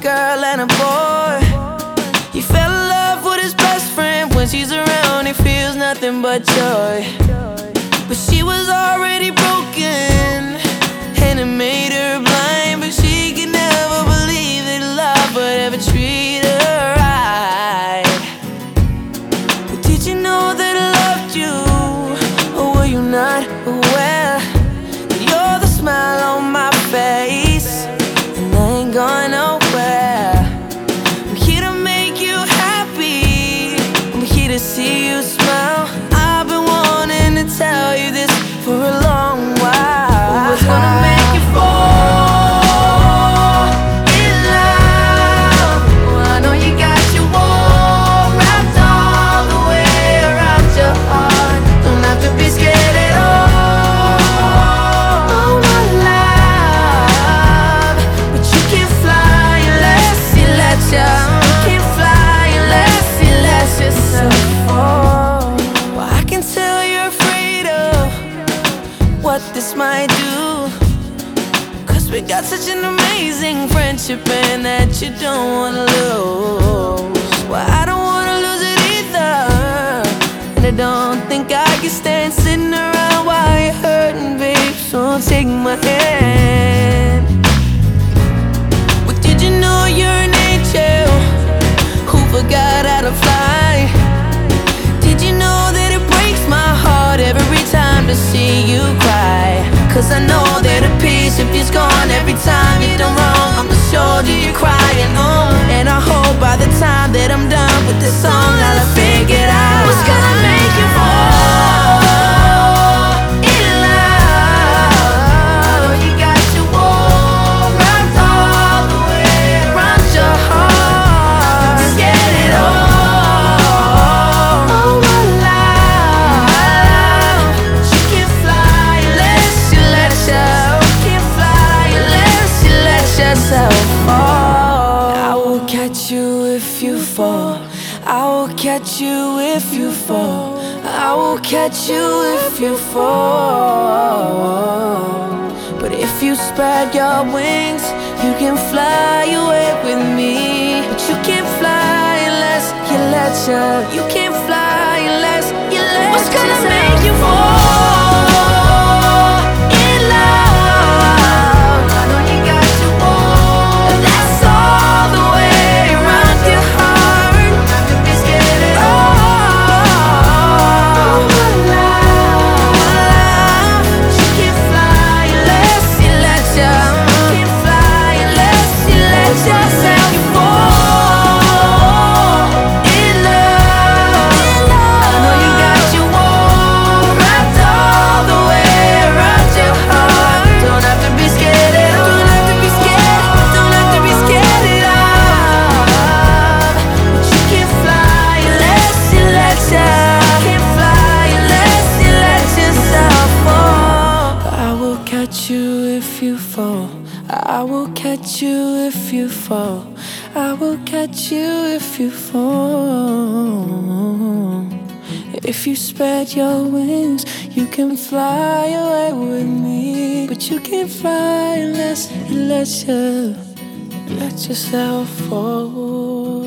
girl and a boy. He fell in love with his best friend. When she's around, he feels nothing but joy. But she was already what this might do. Cause we got such an amazing friendship and that you don't wanna lose. Well, I don't wanna lose it either. And I don't think I can stand sitting around while you're hurting, babe. So take my hand. Well, did you know you're an angel who forgot how to fly? Did you know that it breaks my heart every time to see you cry? Cause I know that a piece of you's gone every time you done wrong. On the shoulder you're crying I will catch you if you fall. I will catch you if you fall. But if you spread your wings, you can fly away with me. But you can't fly unless you let you. You can't fly unless you let What's gonna make you fall fall. I will catch you if you fall. I will catch you if you fall. If you spread your wings, you can fly away with me. But you can't fly unless you let you let yourself fall.